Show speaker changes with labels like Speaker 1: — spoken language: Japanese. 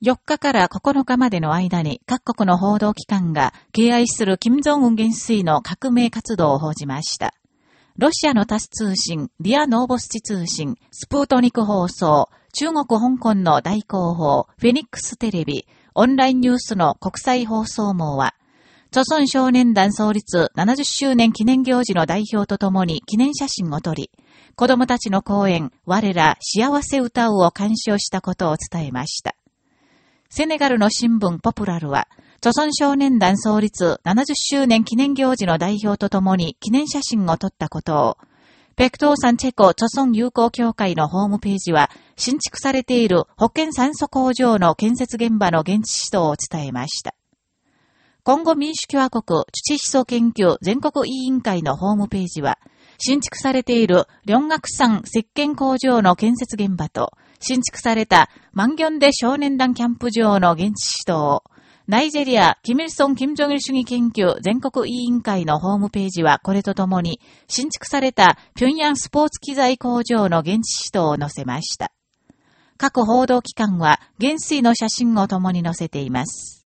Speaker 1: 4日から9日までの間に各国の報道機関が敬愛する金正恩元帥の革命活動を報じました。ロシアのタス通信、リアノーボスチ通信、スプートニク放送、中国香港の大広報、フェニックステレビ、オンラインニュースの国際放送網は、著村少年団創立70周年記念行事の代表とともに記念写真を撮り、子供たちの講演、我ら幸せ歌うを鑑賞したことを伝えました。セネガルの新聞ポプラルは、著村少年団創立70周年記念行事の代表とともに記念写真を撮ったことを、ペクトーサンチェコ著村友好協会のホームページは、新築されている保健酸素工場の建設現場の現地指導を伝えました。今後民主共和国土思想研究全国委員会のホームページは、新築されている両学山石鹸工場の建設現場と、新築された万元で少年団キャンプ場の現地指導、ナイジェリア、キミルソン・キム・ジョギル主義研究全国委員会のホームページはこれとともに、新築された平壌スポーツ機材工場の現地指導を載せました。各報道機関は、元帥の写真を共に載せています。